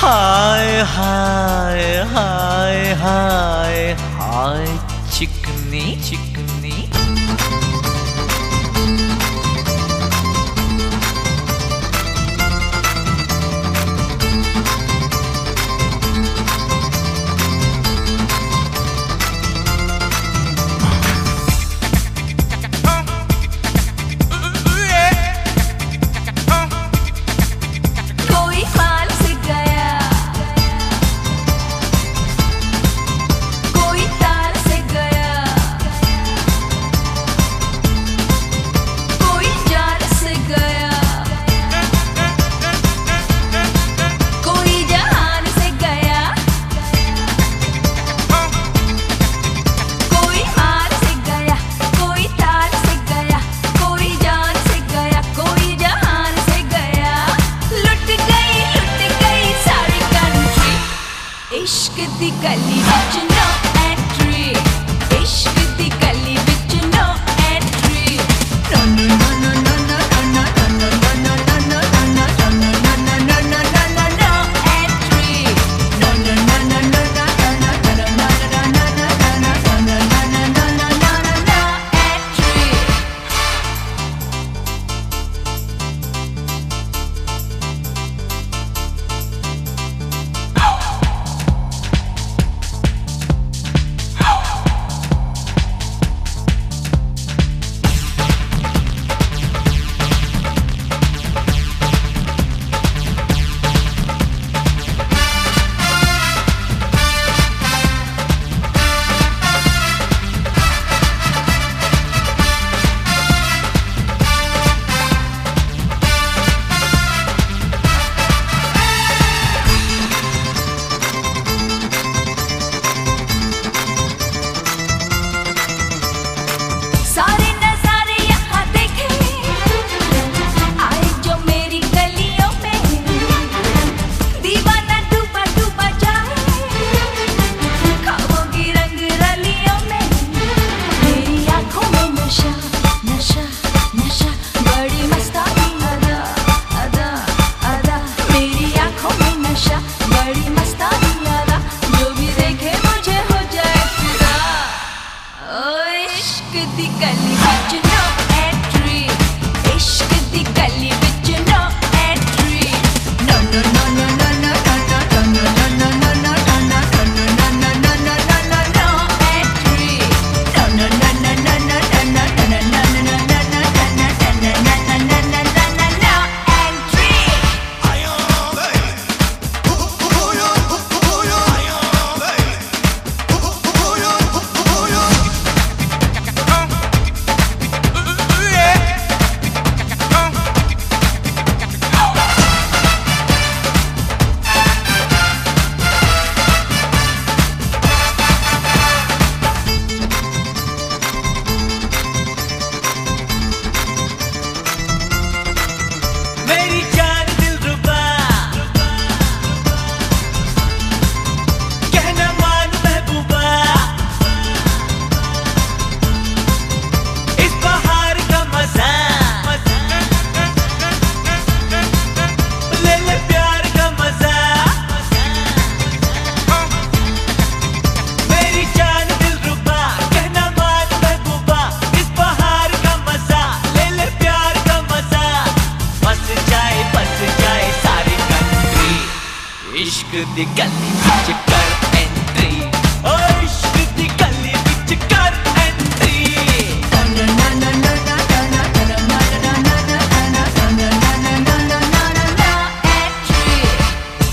嗨嗨嗨嗨 चमकती गली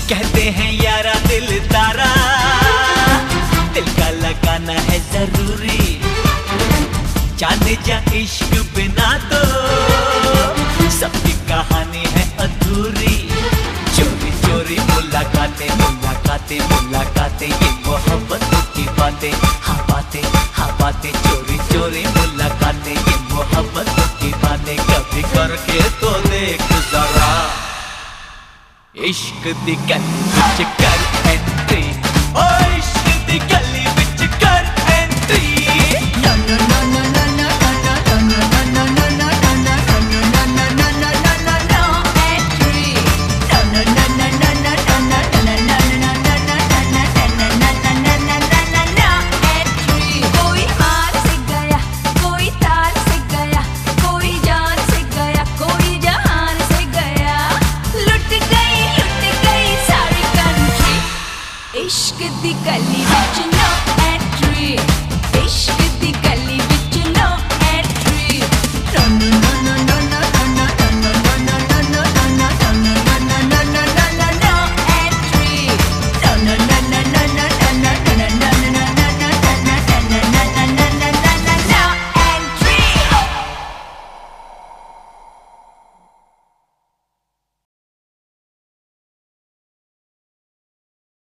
कहते हैं यारा दिल तारा दिल का है ज़रूरी। जाने जा इश्क बिना तो मोहब्बत की बातें कभी करके तो देख जरा। इश्क दी गल कर एंट्री ओ, इश्क दी the gully watching